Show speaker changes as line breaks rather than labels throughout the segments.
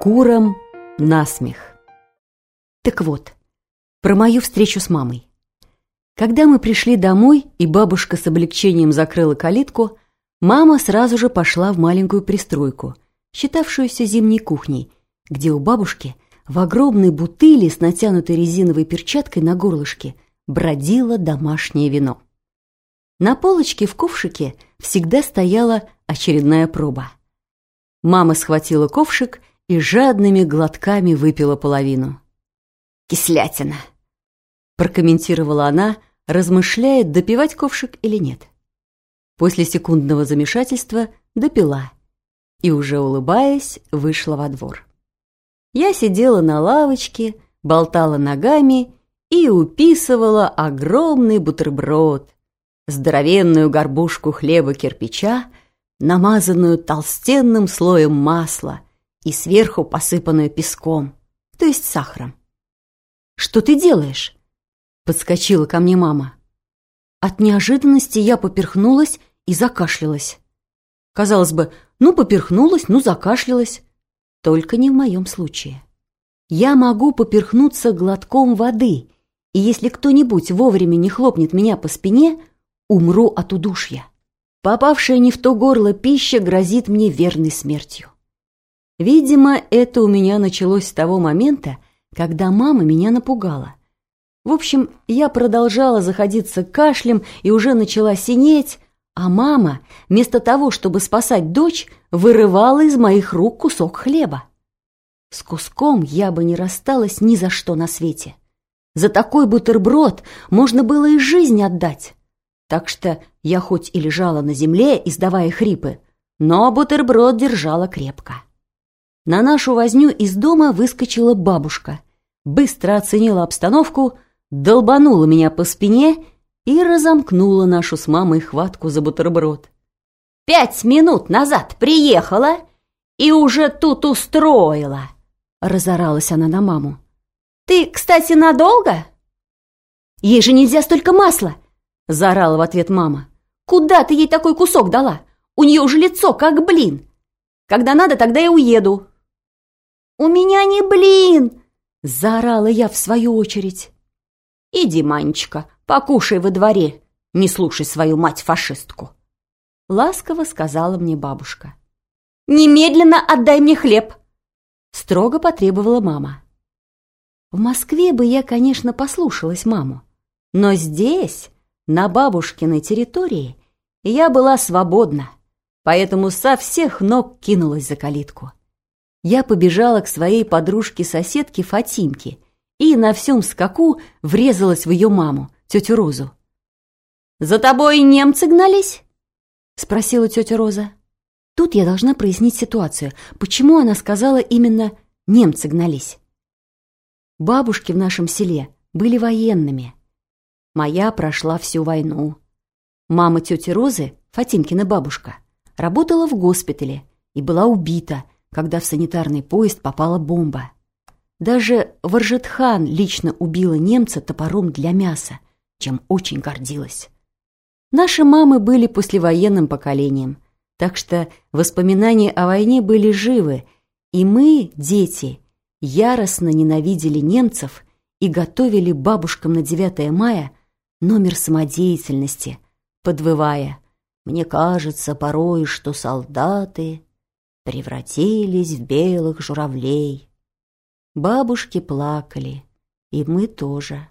Курам насмех. Так вот, про мою встречу с мамой. Когда мы пришли домой, и бабушка с облегчением закрыла калитку, мама сразу же пошла в маленькую пристройку, считавшуюся зимней кухней, где у бабушки в огромной бутыли с натянутой резиновой перчаткой на горлышке бродило домашнее вино. На полочке в ковшике всегда стояла очередная проба. Мама схватила ковшик и жадными глотками выпила половину. «Кислятина!» – прокомментировала она, размышляя, допивать ковшик или нет. После секундного замешательства допила и, уже улыбаясь, вышла во двор. Я сидела на лавочке, болтала ногами и уписывала огромный бутерброд, здоровенную горбушку хлеба-кирпича, намазанную толстенным слоем масла – и сверху посыпанную песком, то есть сахаром. «Что ты делаешь?» — подскочила ко мне мама. От неожиданности я поперхнулась и закашлялась. Казалось бы, ну поперхнулась, ну закашлялась. Только не в моем случае. Я могу поперхнуться глотком воды, и если кто-нибудь вовремя не хлопнет меня по спине, умру от удушья. Попавшая не в то горло пища грозит мне верной смертью. Видимо, это у меня началось с того момента, когда мама меня напугала. В общем, я продолжала заходиться кашлем и уже начала синеть, а мама, вместо того, чтобы спасать дочь, вырывала из моих рук кусок хлеба. С куском я бы не рассталась ни за что на свете. За такой бутерброд можно было и жизнь отдать. Так что я хоть и лежала на земле, издавая хрипы, но бутерброд держала крепко. На нашу возню из дома выскочила бабушка, быстро оценила обстановку, долбанула меня по спине и разомкнула нашу с мамой хватку за бутерброд. «Пять минут назад приехала и уже тут устроила!» Разоралась она на маму. «Ты, кстати, надолго?» «Ей же нельзя столько масла!» Заорала в ответ мама. «Куда ты ей такой кусок дала? У нее уже лицо как блин! Когда надо, тогда я уеду, «У меня не блин!» — заорала я в свою очередь. «Иди, Манечка, покушай во дворе, не слушай свою мать-фашистку!» Ласково сказала мне бабушка. «Немедленно отдай мне хлеб!» Строго потребовала мама. В Москве бы я, конечно, послушалась маму, но здесь, на бабушкиной территории, я была свободна, поэтому со всех ног кинулась за калитку я побежала к своей подружке-соседке Фатимке и на всем скаку врезалась в ее маму, тетю Розу. «За тобой немцы гнались?» — спросила тетя Роза. Тут я должна прояснить ситуацию, почему она сказала именно «немцы гнались». Бабушки в нашем селе были военными. Моя прошла всю войну. Мама тети Розы, Фатимкина бабушка, работала в госпитале и была убита – когда в санитарный поезд попала бомба. Даже Варжетхан лично убила немца топором для мяса, чем очень гордилась. Наши мамы были послевоенным поколением, так что воспоминания о войне были живы, и мы, дети, яростно ненавидели немцев и готовили бабушкам на 9 мая номер самодеятельности, подвывая «Мне кажется порой, что солдаты...» превратились в белых журавлей. Бабушки плакали, и мы тоже.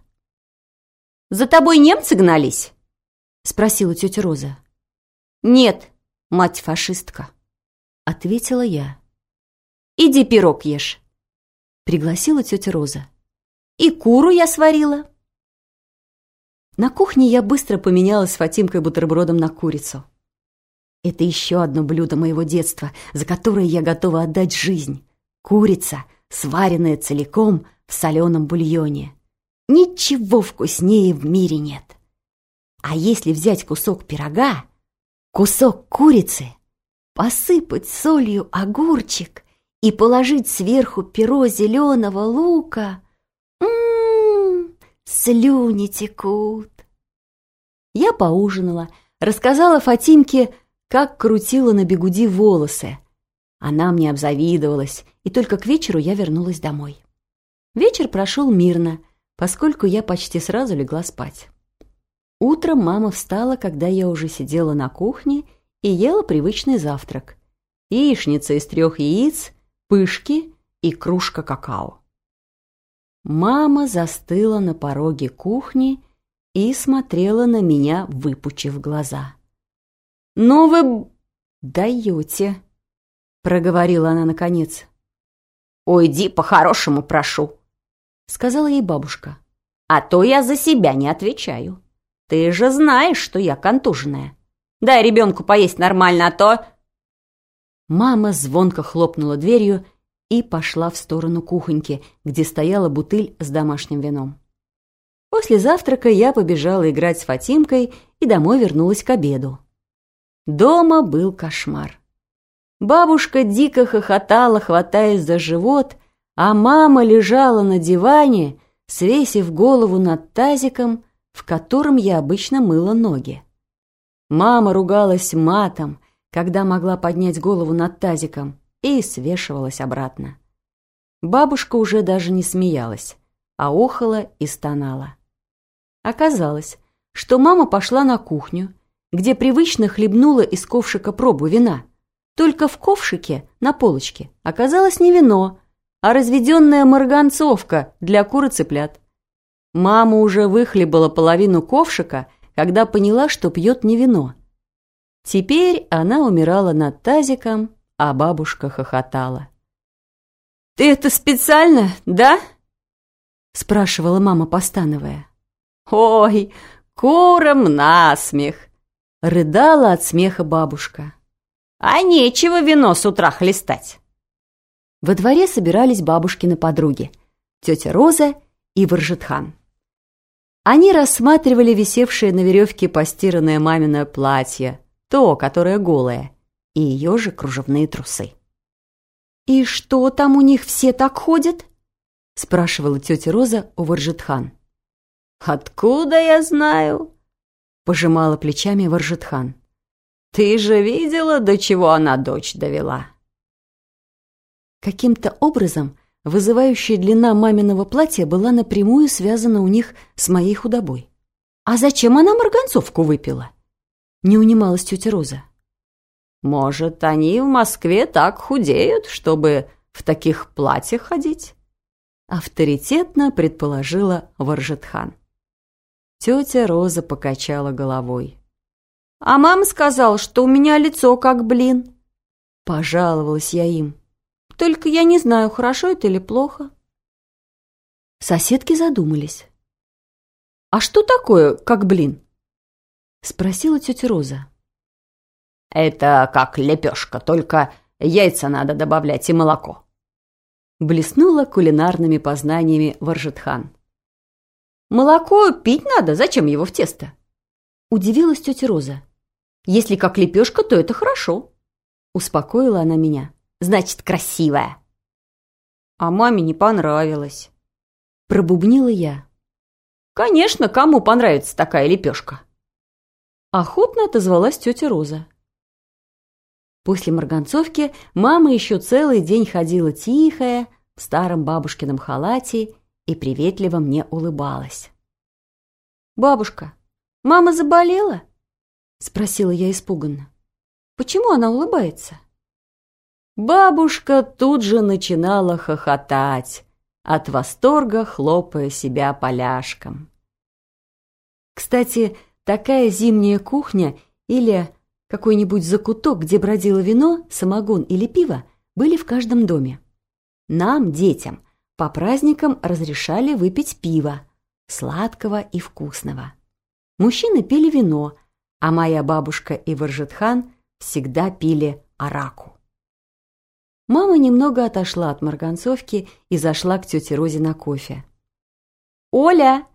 «За тобой немцы гнались?» — спросила тетя Роза. «Нет, мать-фашистка», — ответила я. «Иди пирог ешь», — пригласила тетя Роза. «И куру я сварила». На кухне я быстро поменялась с Фатимкой бутербродом на курицу. Это еще одно блюдо моего детства, за которое я готова отдать жизнь. Курица, сваренная целиком в соленом бульоне. Ничего вкуснее в мире нет. А если взять кусок пирога, кусок курицы, посыпать солью огурчик и положить сверху перо зеленого лука, м-м, слюни текут. Я поужинала, рассказала Фатимке, как крутила на бегуди волосы. Она мне обзавидовалась, и только к вечеру я вернулась домой. Вечер прошел мирно, поскольку я почти сразу легла спать. Утром мама встала, когда я уже сидела на кухне и ела привычный завтрак. Яичница из трех яиц, пышки и кружка какао. Мама застыла на пороге кухни и смотрела на меня, выпучив глаза. «Ну вы даете!» — проговорила она наконец. «Уйди, по-хорошему прошу», — сказала ей бабушка. «А то я за себя не отвечаю. Ты же знаешь, что я контуженная. Дай ребенку поесть нормально, а то...» Мама звонко хлопнула дверью и пошла в сторону кухоньки, где стояла бутыль с домашним вином. После завтрака я побежала играть с Фатимкой и домой вернулась к обеду. Дома был кошмар. Бабушка дико хохотала, хватаясь за живот, а мама лежала на диване, свесив голову над тазиком, в котором я обычно мыла ноги. Мама ругалась матом, когда могла поднять голову над тазиком, и свешивалась обратно. Бабушка уже даже не смеялась, а охала и стонала. Оказалось, что мама пошла на кухню, где привычно хлебнула из ковшика пробу вина. Только в ковшике на полочке оказалось не вино, а разведенная марганцовка для кур и цыплят. Мама уже выхлебала половину ковшика, когда поняла, что пьет не вино, Теперь она умирала над тазиком, а бабушка хохотала. «Ты это специально, да?» — спрашивала мама, постановая. «Ой, курам насмех!» — рыдала от смеха бабушка. «А нечего вино с утра хлестать!» Во дворе собирались бабушкины подруги, тетя Роза и Варжетхан. Они рассматривали висевшее на веревке постиранное маминое платье, то, которое голое, и ее же кружевные трусы. «И что там у них все так ходят?» — спрашивала тетя Роза у Варжетхан. «Откуда я знаю?» — пожимала плечами Варжетхан. «Ты же видела, до чего она дочь довела?» Каким-то образом вызывающая длина маминого платья была напрямую связана у них с моей худобой. «А зачем она марганцовку выпила?» Не унималась тетя Роза. «Может, они в Москве так худеют, чтобы в таких платьях ходить?» Авторитетно предположила Варжетхан. Тетя Роза покачала головой. «А мама сказала, что у меня лицо как блин». Пожаловалась я им. «Только я не знаю, хорошо это или плохо». Соседки задумались. «А что такое, как блин?» — спросила тетя Роза. «Это как лепешка, только яйца надо добавлять и молоко». Блеснула кулинарными познаниями Варжетхан. «Молоко пить надо, зачем его в тесто?» Удивилась тетя Роза. «Если как лепешка, то это хорошо». Успокоила она меня. «Значит, красивая». А маме не понравилось. Пробубнила я. «Конечно, кому понравится такая лепешка?» Охотно отозвалась тетя Роза. После марганцовки мама еще целый день ходила тихая, в старом бабушкином халате и приветливо мне улыбалась. «Бабушка, мама заболела?» — спросила я испуганно. «Почему она улыбается?» Бабушка тут же начинала хохотать, от восторга хлопая себя поляшком. Кстати, Такая зимняя кухня или какой-нибудь закуток, где бродило вино, самогон или пиво, были в каждом доме. Нам, детям, по праздникам разрешали выпить пиво, сладкого и вкусного. Мужчины пили вино, а моя бабушка и Варжетхан всегда пили араку. Мама немного отошла от марганцовки и зашла к тете Розе на кофе. «Оля!»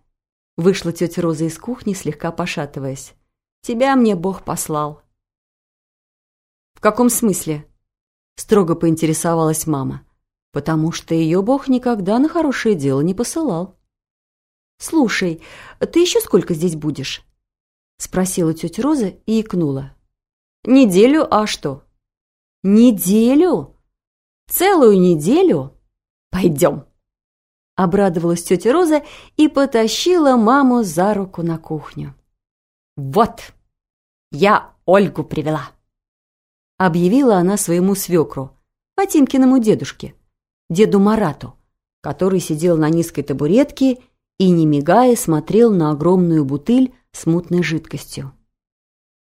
Вышла тетя Роза из кухни, слегка пошатываясь. «Тебя мне Бог послал». «В каком смысле?» Строго поинтересовалась мама. «Потому что ее Бог никогда на хорошее дело не посылал». «Слушай, ты еще сколько здесь будешь?» Спросила тетя Роза и икнула. «Неделю, а что?» «Неделю?» Целую неделю? Пойдем. Обрадовалась тетя Роза и потащила маму за руку на кухню. «Вот, я Ольгу привела!» Объявила она своему свекру, Фатимкиному дедушке, деду Марату, который сидел на низкой табуретке и, не мигая, смотрел на огромную бутыль с мутной жидкостью.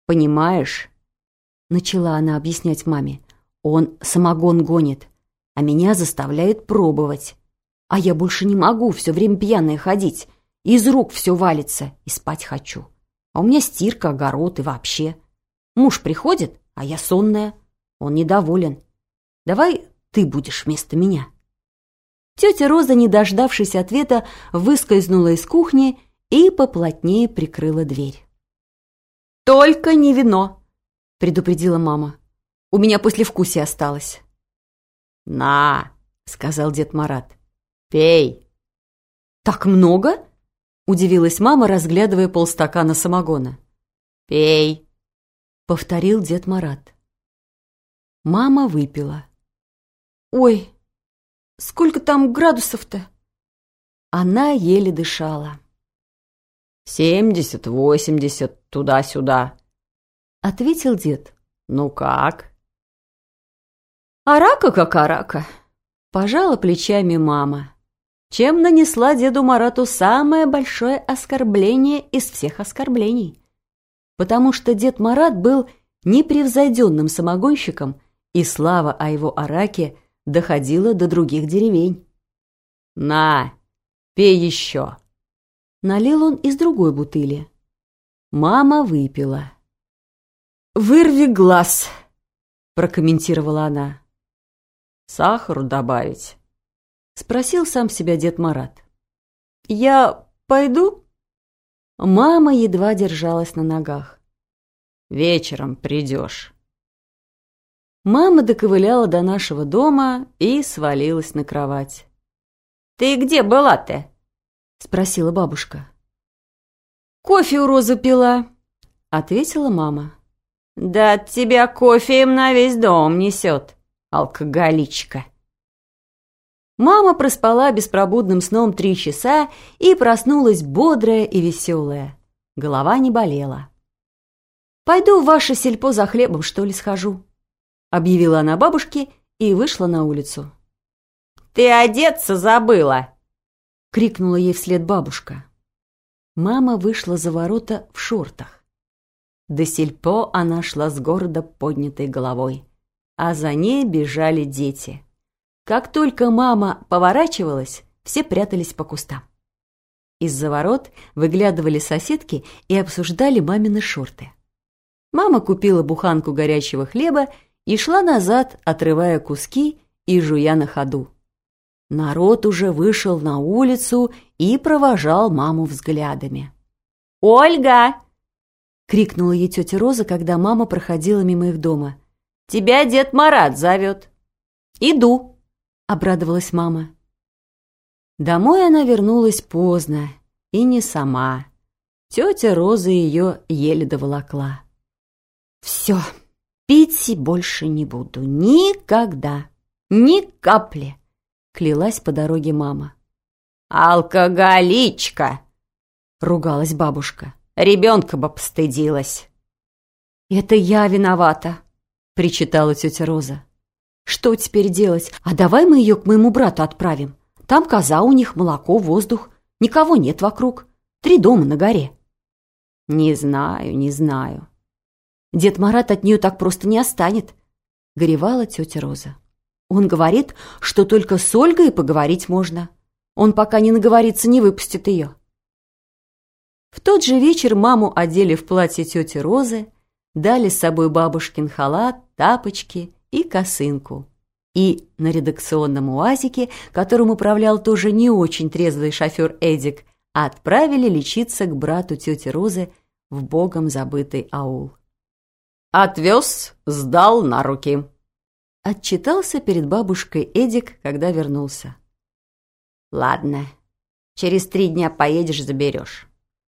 «Понимаешь?» — начала она объяснять маме. «Он самогон гонит, а меня заставляет пробовать. А я больше не могу все время пьяная ходить. Из рук все валится, и спать хочу. А у меня стирка, огород и вообще. Муж приходит, а я сонная. Он недоволен. Давай ты будешь вместо меня». Тетя Роза, не дождавшись ответа, выскользнула из кухни и поплотнее прикрыла дверь. «Только не вино!» — предупредила мама. «У меня послевкусие осталось». «На!» — сказал дед Марат. «Пей!» «Так много?» — удивилась мама, разглядывая полстакана самогона. «Пей!» — повторил дед Марат. Мама выпила. «Ой, сколько там градусов-то?» Она еле дышала.
«Семьдесят, восемьдесят, туда-сюда», —
ответил дед.
«Ну как?»
«Арака как арака», — пожала плечами мама, чем нанесла деду Марату самое большое оскорбление из всех оскорблений. Потому что дед Марат был непревзойденным самогонщиком, и слава о его араке доходила до других деревень.
«На, пей еще!»
Налил он из другой бутыли. Мама выпила. «Вырви глаз!» — прокомментировала она.
«Сахару добавить?»
— спросил сам себя дед Марат. «Я пойду?» Мама едва держалась на ногах.
«Вечером придешь».
Мама доковыляла до нашего дома и свалилась на кровать.
«Ты где была-то?»
спросила бабушка. «Кофе у Розы пила», — ответила мама.
«Да от тебя кофе им на весь дом несет, алкоголичка».
Мама проспала беспробудным сном три часа и проснулась бодрая и веселая. Голова не болела. «Пойду в ваше сельпо за хлебом, что ли, схожу», — объявила она бабушке и вышла на улицу.
«Ты одеться забыла!»
— крикнула ей вслед бабушка. Мама вышла за ворота в шортах. До сельпо она шла с города поднятой головой, а за ней бежали дети. Как только мама поворачивалась, все прятались по кустам. Из-за ворот выглядывали соседки и обсуждали мамины шорты. Мама купила буханку горячего хлеба и шла назад, отрывая куски и жуя на ходу. Народ уже вышел на улицу и провожал маму взглядами.
«Ольга!»
— крикнула ей тетя Роза, когда мама проходила мимо их дома.
«Тебя дед Марат зовет».
«Иду!» — обрадовалась мама. Домой она вернулась поздно и не сама. Тетя Роза ее еле доволокла. «Все, пить больше не буду. Никогда. Ни капли!» клялась по дороге мама.
«Алкоголичка!» — ругалась бабушка. «Ребенка бы постыдилась!»
«Это я виновата!» — причитала тетя Роза. «Что теперь делать? А давай мы ее к моему брату отправим. Там коза у них, молоко, воздух. Никого нет вокруг. Три дома на горе».
«Не знаю, не знаю».
«Дед Марат от нее так просто не останет», — горевала тетя Роза. Он говорит, что только с Ольгой поговорить можно. Он пока не наговорится, не выпустит ее. В тот же вечер маму одели в платье тети Розы, дали с собой бабушкин халат, тапочки и косынку. И на редакционном уазике, которым управлял тоже не очень трезвый шофер Эдик, отправили лечиться к брату тети Розы в богом забытый аул.
«Отвез, сдал на руки»,
Отчитался перед бабушкой Эдик, когда вернулся.
«Ладно, через три дня поедешь, заберешь».